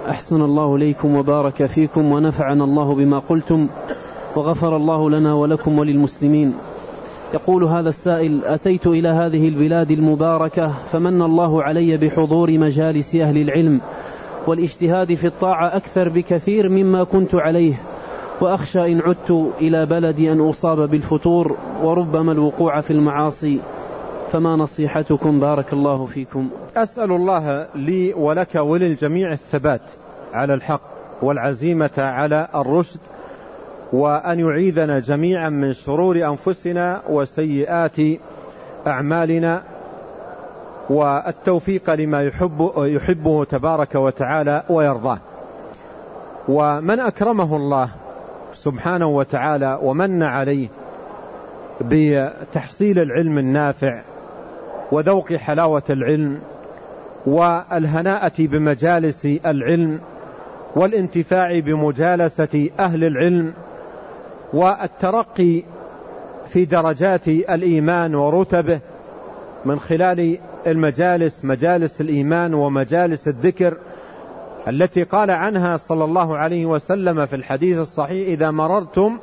أحسن الله إليكم وبارك فيكم ونفعنا الله بما قلتم وغفر الله لنا ولكم وللمسلمين. يقول هذا السائل أتيت إلى هذه البلاد المباركة فمن الله علي بحضور مجالس أهل العلم والاجتهاد في الطاعة أكثر بكثير مما كنت عليه وأخشى إن عدت إلى بلدي أن أصاب بالفتور وربما الوقوع في المعاصي. فما نصيحتكم؟ بارك الله فيكم. أسأل الله لي ولك وللجميع الثبات على الحق والعزيمة على الرشد وأن يعيذنا جميعا من شرور أنفسنا وسيئات أعمالنا. والتوفيق لما يحب يحبه تبارك وتعالى ويرضاه. ومن أكرمه الله سبحانه وتعالى ومن عليه بتحصيل العلم النافع وذوق حلاوة العلم والهناءة بمجالس العلم والانتفاع بمجالسة أهل العلم والترقي في درجات الإيمان ورتبه من خلال المجالس مجالس الإيمان ومجالس الذكر التي قال عنها صلى الله عليه وسلم في الحديث الصحيح إذا مررتم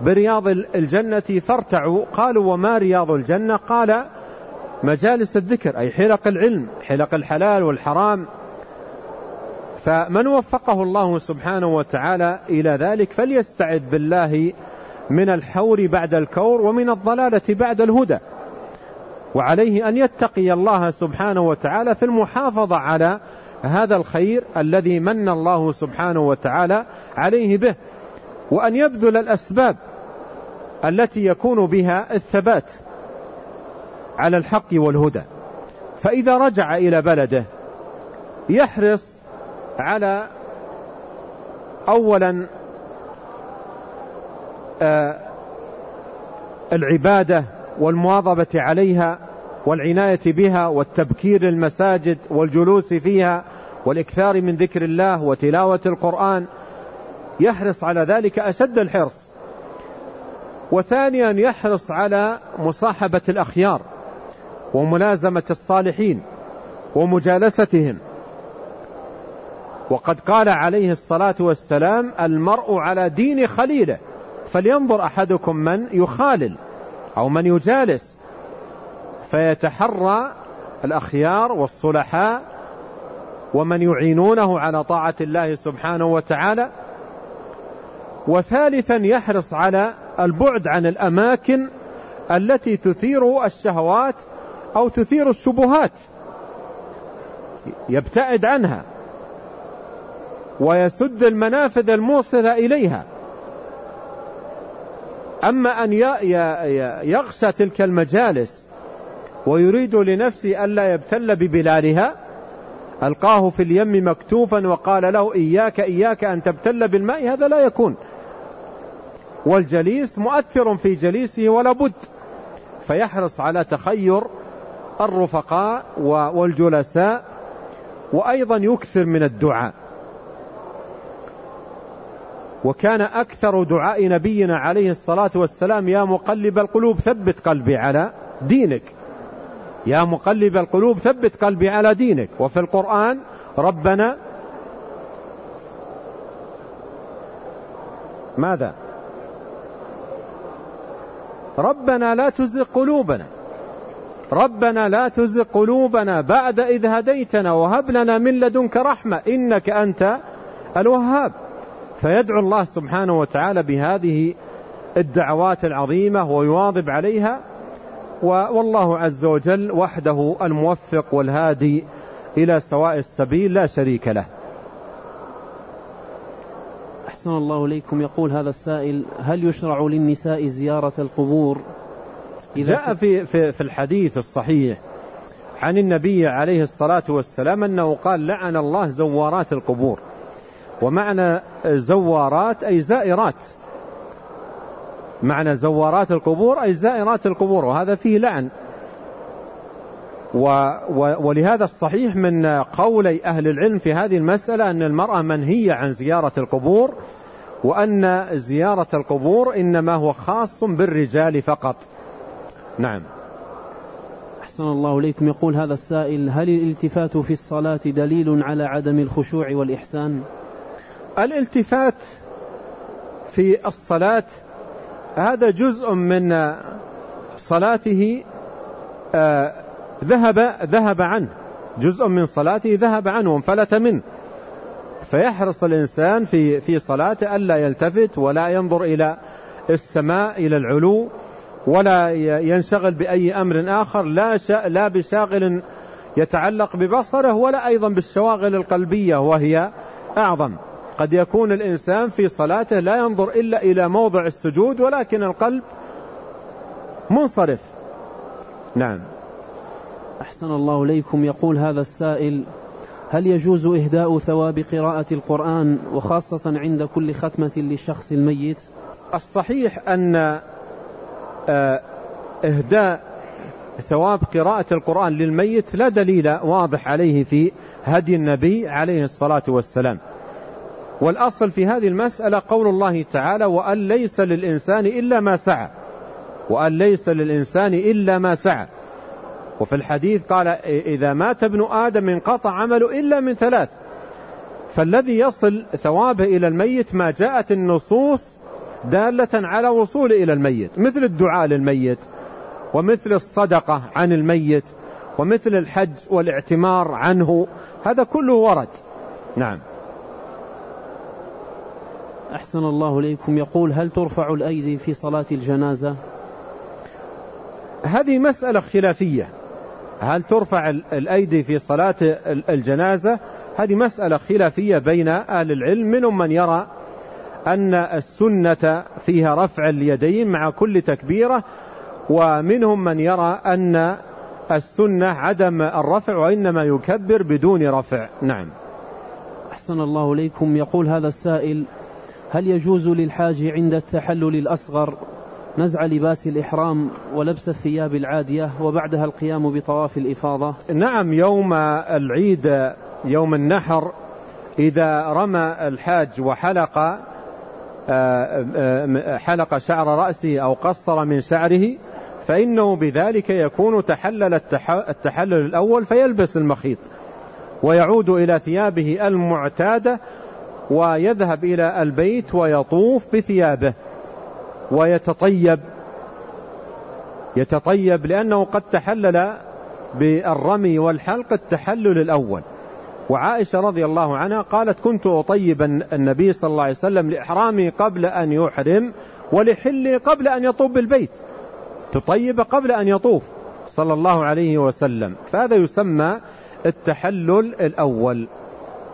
برياض الجنة فارتعوا. قالوا وما رياض الجنة؟ قال مجالس الذكر أي حلق العلم حلق الحلال والحرام. فمن وفقه الله سبحانه وتعالى إلى ذلك فليستعد بالله من الحور بعد الكور ومن الضلالة بعد الهدى. وعليه أن يتقي الله سبحانه وتعالى في المحافظة على هذا الخير الذي من الله سبحانه وتعالى عليه به وأن يبذل الأسباب التي يكون بها الثبات. على الحق والهدى. فإذا رجع إلى بلده يحرص على أولا آه العبادة والمواظبة عليها والعناية بها والتبكير المساجد والجلوس فيها والإكثار من ذكر الله وتلاوة القرآن يحرص على ذلك أشد الحرص. وثانيا يحرص على مصاحبة الأخيار. وملازمة الصالحين ومجالستهم. وقد قال عليه الصلاة والسلام المرء على دين خليله فلينظر أحدكم من يخالل أو من يجالس فيتحرى الأخيار والصلحاء ومن يعينونه على طاعة الله سبحانه وتعالى. وثالثا يحرص على البعد عن الأماكن التي تثير الشهوات أو تثير الشبهات يبتعد عنها. ويسد المنافذ الموصلة إليها. أما أن يغشى تلك المجالس ويريد لنفسه ألا يبتل ببلالها ألقاه في اليم مكتوفا وقال له إياك إياك أن تبتل بالماء هذا لا يكون. والجليس مؤثر في جليسه ولا بد. فيحرص على تخير الرفقاء والجلساء وأيضا يكثر من الدعاء. وكان أكثر دعاء نبينا عليه الصلاة والسلام يا مقلب القلوب ثبت قلبي على دينك. يا مقلب القلوب ثبت قلبي على دينك. وفي القرآن ربنا ماذا؟ ربنا لا تزغ قلوبنا. ربنا لا تزغ قلوبنا بعد إذ هديتنا وهب لنا من لدنك رحمة. إنك أنت الوهاب. فيدعو الله سبحانه وتعالى بهذه الدعوات العظيمة ويواظب عليها. والله عز وجل وحده الموفق والهادي إلى سواء السبيل لا شريك له. أحسن الله إليكم. يقول هذا السائل هل يشرع للنساء زيارة القبور؟ جاء في, في, في الحديث الصحيح عن النبي عليه الصلاة والسلام أنه قال لعن الله زوارات القبور. ومعنى زوارات أي زائرات. معنى زوارات القبور أي زائرات القبور وهذا فيه لعن. و و ولهذا الصحيح من قولي أهل العلم في هذه المسألة أن المرأة منهية عن زيارة القبور وأن زيارة القبور إنما هو خاص بالرجال فقط. نعم. أحسن الله إليكم يقول هذا السائل هل الالتفات في الصلاة دليل على عدم الخشوع والإحسان؟ الالتفات في الصلاة هذا جزء من صلاته آه ذهب ذهب عنه. جزء من صلاته ذهب عنه وانفلت منه. فيحرص الإنسان في في صلاته ألا يلتفت ولا ينظر إلى السماء إلى العلو. ولا ينشغل بأي أمر آخر لا لا بشاغل يتعلق ببصره ولا أيضا بالشواغل القلبية وهي أعظم. قد يكون الإنسان في صلاته لا ينظر إلا إلى موضع السجود ولكن القلب منصرف. نعم. أحسن الله إليكم. يقول هذا السائل هل يجوز إهداء ثواب قراءة القرآن وخاصة عند كل ختمة للشخص الميت؟ الصحيح أن إهداء ثواب قراءة القرآن للميت لا دليل واضح عليه في هدي النبي عليه الصلاة والسلام. والأصل في هذه المسألة قول الله تعالى وأن ليس للإنسان إلا ما سعى وأن ليس للإنسان إلا ما سعى وفي الحديث قال إذا مات ابن آدم انقطع عمله إلا من ثلاث فالذي يصل ثوابه إلى الميت ما جاءت النصوص دالة على وصول إلى الميت مثل الدعاء للميت ومثل الصدقة عن الميت ومثل الحج والاعتمار عنه هذا كله ورد. نعم. أحسن الله إليكم. يقول هل ترفع الأيدي في صلاة الجنازة؟ هذه مسألة خلافية. هل ترفع الأيدي في صلاة الجنازة؟ هذه مسألة خلافية بين أهل العلم منهم من يرى أن السنة فيها رفع اليدين مع كل تكبيرة ومنهم من يرى أن السنة عدم الرفع وإنما يكبر بدون رفع. نعم. أحسن الله إليكم. يقول هذا السائل هل يجوز للحاج عند التحلل الأصغر نزع لباس الإحرام ولبس الثياب العادية وبعدها القيام بطواف الإفاضة؟ نعم يوم العيد يوم النحر إذا رمى الحاج وحلق حلق شعر رأسه أو قصر من شعره فإنه بذلك يكون تحلل التحلل الأول فيلبس المخيط ويعود إلى ثيابه المعتادة ويذهب إلى البيت ويطوف بثيابه ويتطيب. يتطيب لأنه قد تحلل بالرمي والحلق التحلل الأول. وعائشة رضي الله عنها قالت كنت أطيب النبي صلى الله عليه وسلم لإحرامي قبل أن يحرم ولحلي قبل أن يطوف بالبيت. تطيب قبل أن يطوف. صلى الله عليه وسلم. فهذا يسمى التحلل الأول.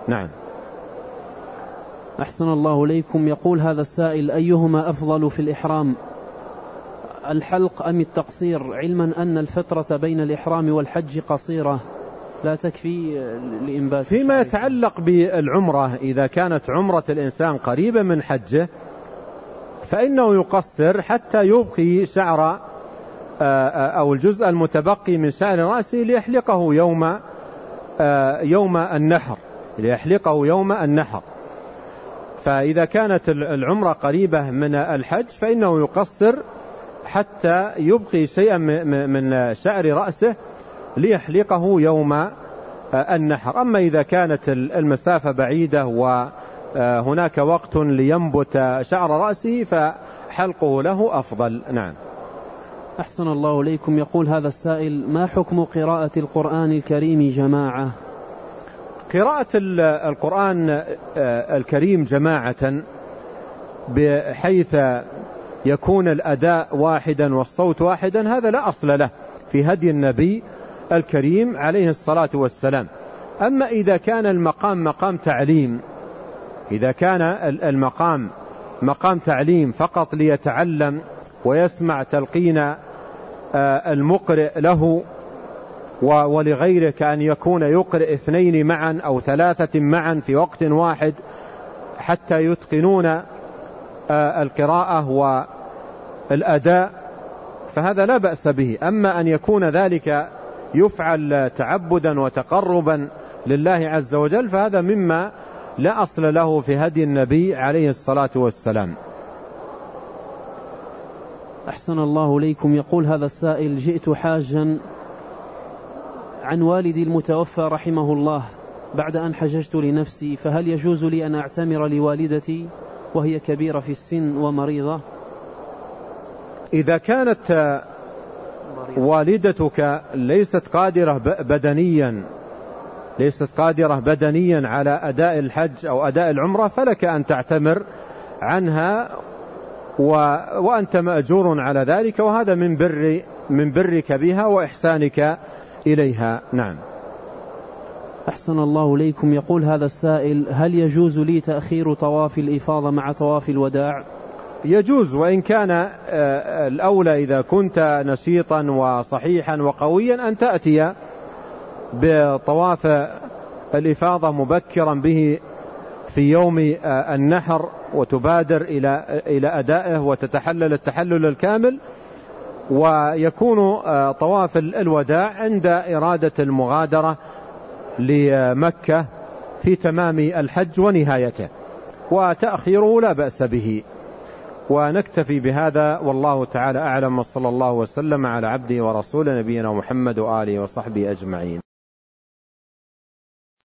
نعم. أحسن الله إليكم. يقول هذا السائل أيهما أفضل في الإحرام؟ الحلق أم التقصير؟ علما أن الفترة بين الإحرام والحج قصيرة. لا تكفي لإنبات فيما يتعلق بالعمرة إذا كانت عمرة الإنسان قريبة من حجه فإنه يقصر حتى يبقي شعر آه، آه، أو الجزء المتبقي من شعر رأسه ليحلقه يوم آه، يوم النحر ليحلقه يوم النحر. فإذا كانت العمرة قريبة من الحج فإنه يقصر حتى يبقي شيئا من شعر رأسه ليحلقه يوم آه، النحر. أما إذا كانت المسافة بعيدة وهناك وقت لينبت شعر رأسه فحلقه له أفضل. نعم. أحسن الله إليكم. يقول هذا السائل ما حكم قراءة القرآن الكريم جماعة؟ قراءة القرآن آه، الكريم جماعة بحيث يكون الأداء واحدا والصوت واحدا هذا لا أصل له. في هدي النبي الكريم عليه الصلاة والسلام. أما إذا كان المقام مقام تعليم إذا كان المقام مقام تعليم فقط ليتعلم ويسمع تلقين آه، المقرئ له ولغيره كأن يكون يقرئ اثنين معا أو ثلاثة معا في وقت واحد حتى يتقنون آه، القراءة والأداء فهذا لا بأس به. أما أن يكون ذلك يفعل تعبدا وتقربا لله عز وجل فهذا مما لا أصل له في هدي النبي عليه الصلاة والسلام. أحسن الله إليكم. يقول هذا السائل جئت حاجا عن والدي المتوفى رحمه الله بعد أن حججت لنفسي فهل يجوز لي أن أعتمر لوالدتي وهي كبيرة في السن ومريضة؟ إذا كانت والدتك ليست قادرة بدنيا ليست قادرة بدنيا على أداء الحج أو أداء العمرة فلك أن تعتمر عنها و... وأنت مأجور على ذلك وهذا من بر من برك بها وإحسانك إليها. نعم. أحسن الله إليكم. يقول هذا السائل هل يجوز لي تأخير طواف الإفاضة مع طواف الوداع؟ يجوز وإن كان آه، الأولى إذا كنت نشيطا وصحيحا وقويا أن تأتي بطواف الإفاضة مبكرا به في يوم آه، النحر وتبادر إلى إلى أدائه وتتحلل التحلل الكامل ويكون آه، طواف الوداع عند إرادة المغادرة لمكة في تمام الحج ونهايته وتأخيره لا بأس به. ونكتفي بهذا والله تعالى أعلم وصلى الله وسلم على عبده ورسوله نبينا محمد وآله وصحبه أجمعين.